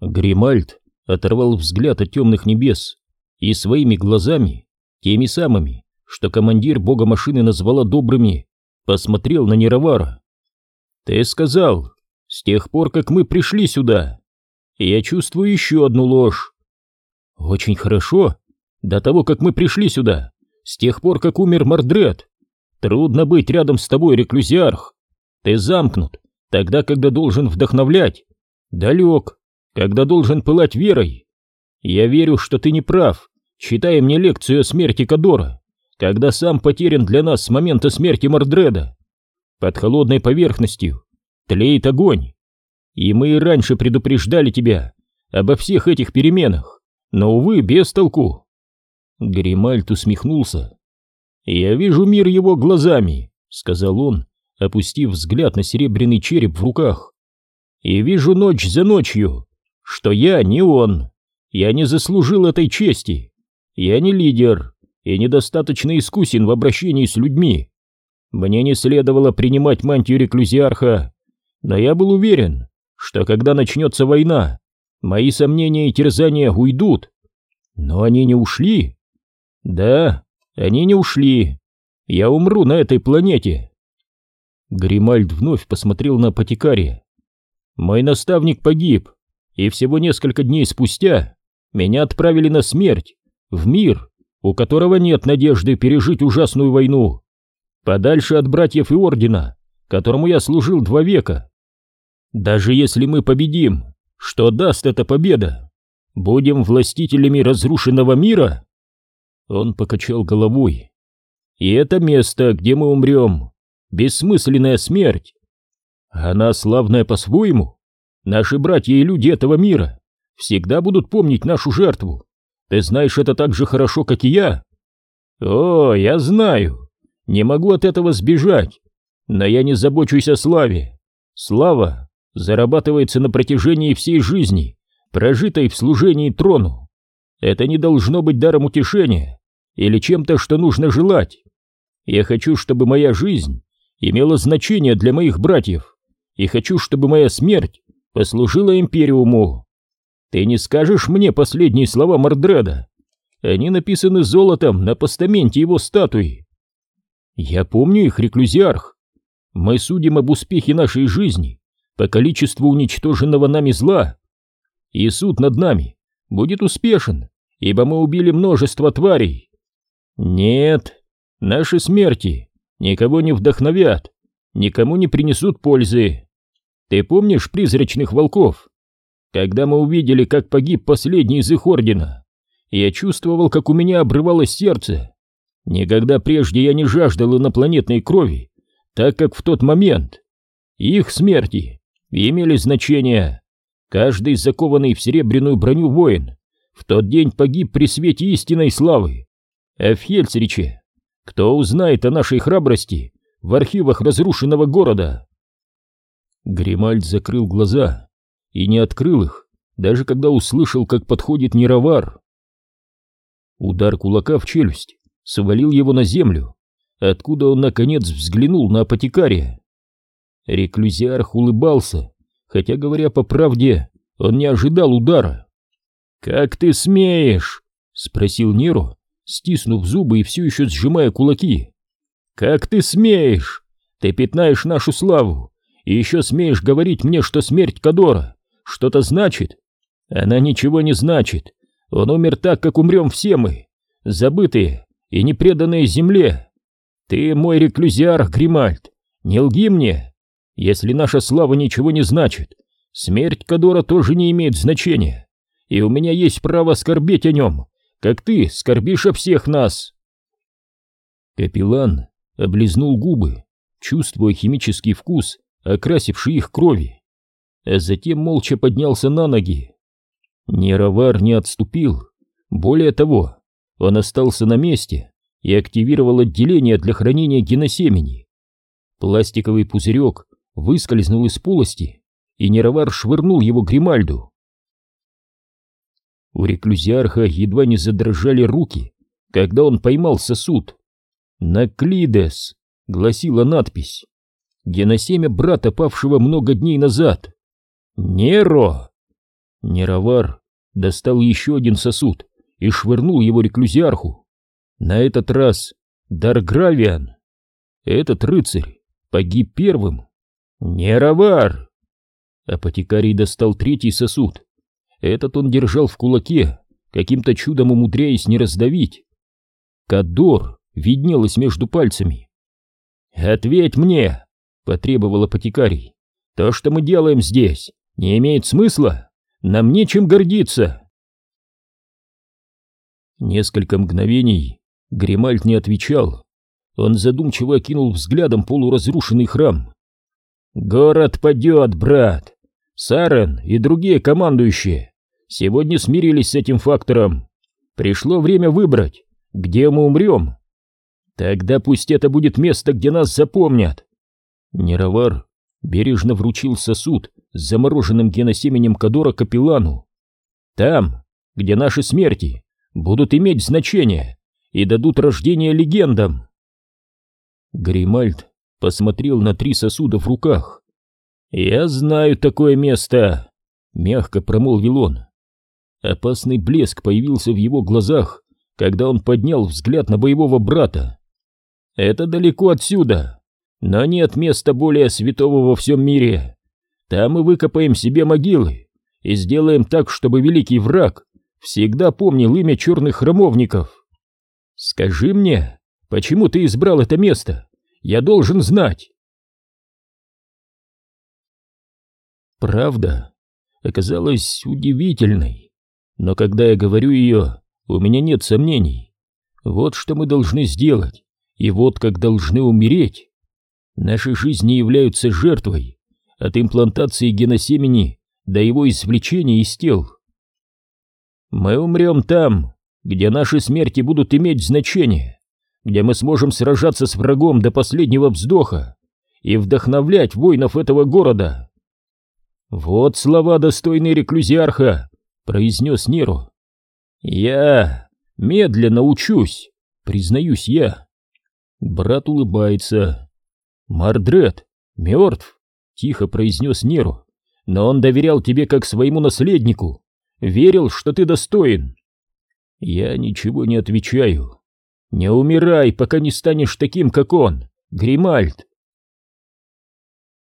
Гримальд оторвал взгляд от темных небес и своими глазами, теми самыми, что командир бога машины назвала добрыми, посмотрел на Неровара. «Ты сказал, с тех пор, как мы пришли сюда, я чувствую еще одну ложь». «Очень хорошо. До того, как мы пришли сюда, с тех пор, как умер Мордред, трудно быть рядом с тобой, реклюзиарх. Ты замкнут, тогда, когда должен вдохновлять, далек, когда должен пылать верой. Я верю, что ты не прав, читая мне лекцию о смерти Кадора, когда сам потерян для нас с момента смерти Мордреда. Под холодной поверхностью тлеет огонь. И мы и раньше предупреждали тебя обо всех этих переменах, но, увы, без толку. Гримальт усмехнулся. «Я вижу мир его глазами», — сказал он, опустив взгляд на серебряный череп в руках. «И вижу ночь за ночью, что я не он. Я не заслужил этой чести. Я не лидер и недостаточно искусен в обращении с людьми. Мне не следовало принимать мантию реклюзиарха, но я был уверен, что когда начнется война, мои сомнения и терзания уйдут. Но они не ушли. Да, они не ушли. Я умру на этой планете. Гримальд вновь посмотрел на апотекария. Мой наставник погиб, и всего несколько дней спустя меня отправили на смерть, в мир, у которого нет надежды пережить ужасную войну, подальше от братьев и ордена, которому я служил два века. Даже если мы победим, что даст эта победа? Будем властителями разрушенного мира? Он покачал головой. И это место, где мы умрем, бессмысленная смерть. Она славная по-своему. Наши братья и люди этого мира всегда будут помнить нашу жертву. Ты знаешь это так же хорошо, как и я. О, я знаю. Не могу от этого сбежать. Но я не забочусь о славе. Слава зарабатывается на протяжении всей жизни, прожитой в служении трону. Это не должно быть даром утешения или чем-то, что нужно желать. Я хочу, чтобы моя жизнь имела значение для моих братьев, и хочу, чтобы моя смерть послужила Империуму. Ты не скажешь мне последние слова Мордреда? Они написаны золотом на постаменте его статуи. Я помню их, реклюзиарх. Мы судим об успехе нашей жизни по количеству уничтоженного нами зла. И суд над нами будет успешен, ибо мы убили множество тварей. Нет, наши смерти никого не вдохновят, никому не принесут пользы. Ты помнишь призрачных волков? Когда мы увидели, как погиб последний из их ордена, я чувствовал, как у меня обрывалось сердце. Никогда прежде я не жаждал инопланетной крови, так как в тот момент их смерти имели значение. Каждый закованный в серебряную броню воин в тот день погиб при свете истинной славы. А в Хельсриче кто узнает о нашей храбрости в архивах разрушенного города? Гримальд закрыл глаза и не открыл их, даже когда услышал, как подходит Неровар. Удар кулака в челюсть свалил его на землю, откуда он, наконец, взглянул на апотекария. Реклюзиарх улыбался, хотя, говоря по правде, он не ожидал удара. «Как ты смеешь?» — спросил Неро, стиснув зубы и все еще сжимая кулаки. «Как ты смеешь? Ты пятнаешь нашу славу и еще смеешь говорить мне, что смерть Кадора что-то значит? Она ничего не значит. Он умер так, как умрем все мы, забытые и не преданные земле. Ты мой реклюзиар, Гримальд, не лги мне. Если наша слава ничего не значит, смерть Кадора тоже не имеет значения, и у меня есть право скорбеть о нем, как ты скорбишь о всех нас. Капеллан облизнул губы, чувствуя химический вкус, окрасивший их крови а затем молча поднялся на ноги. Неровар не отступил. Более того, он остался на месте и активировал отделение для хранения геносемени. Пластиковый пузырек выскользнул из полости, и Неровар швырнул его Гримальду. У реклюзиарха едва не задрожали руки, когда он поймал сосуд. «Наклидес», — гласила надпись. Геносемя брата, павшего много дней назад. «Неро!» Неровар достал еще один сосуд и швырнул его реклюзиарху. На этот раз Даргравиан. Этот рыцарь погиб первым. Неровар! Апотекарий достал третий сосуд. Этот он держал в кулаке, каким-то чудом умудряясь не раздавить. Кадор виднелась между пальцами. «Ответь мне!» — потребовал апотекарий. «То, что мы делаем здесь, не имеет смысла. Нам нечем гордиться». Несколько мгновений Гримальд не отвечал. Он задумчиво окинул взглядом полуразрушенный храм. «Город падет, брат! Сарен и другие командующие сегодня смирились с этим фактором. Пришло время выбрать, где мы умрем. Тогда пусть это будет место, где нас запомнят». Неровар бережно вручил сосуд с замороженным геносеменем Кадора капеллану. «Там, где наши смерти будут иметь значение и дадут рождение легендам». Гримальд посмотрел на три сосуда в руках. «Я знаю такое место», — мягко промолвил он. Опасный блеск появился в его глазах, когда он поднял взгляд на боевого брата. «Это далеко отсюда, но нет места более святого во всем мире. Там мы выкопаем себе могилы и сделаем так, чтобы великий враг всегда помнил имя черных храмовников. Скажи мне, почему ты избрал это место?» Я должен знать. Правда оказалась удивительной, но когда я говорю ее, у меня нет сомнений. Вот что мы должны сделать, и вот как должны умереть. Наши жизни являются жертвой от имплантации геносемени до его извлечения из тел. Мы умрем там, где наши смерти будут иметь значение где мы сможем сражаться с врагом до последнего вздоха и вдохновлять воинов этого города. Вот слова достойные реклюзиарха, произнес Неро. Я медленно учусь, признаюсь я. Брат улыбается. Мардред мертв, тихо произнес Неро, но он доверял тебе как своему наследнику, верил, что ты достоин. Я ничего не отвечаю. «Не умирай, пока не станешь таким, как он, Гримальд!»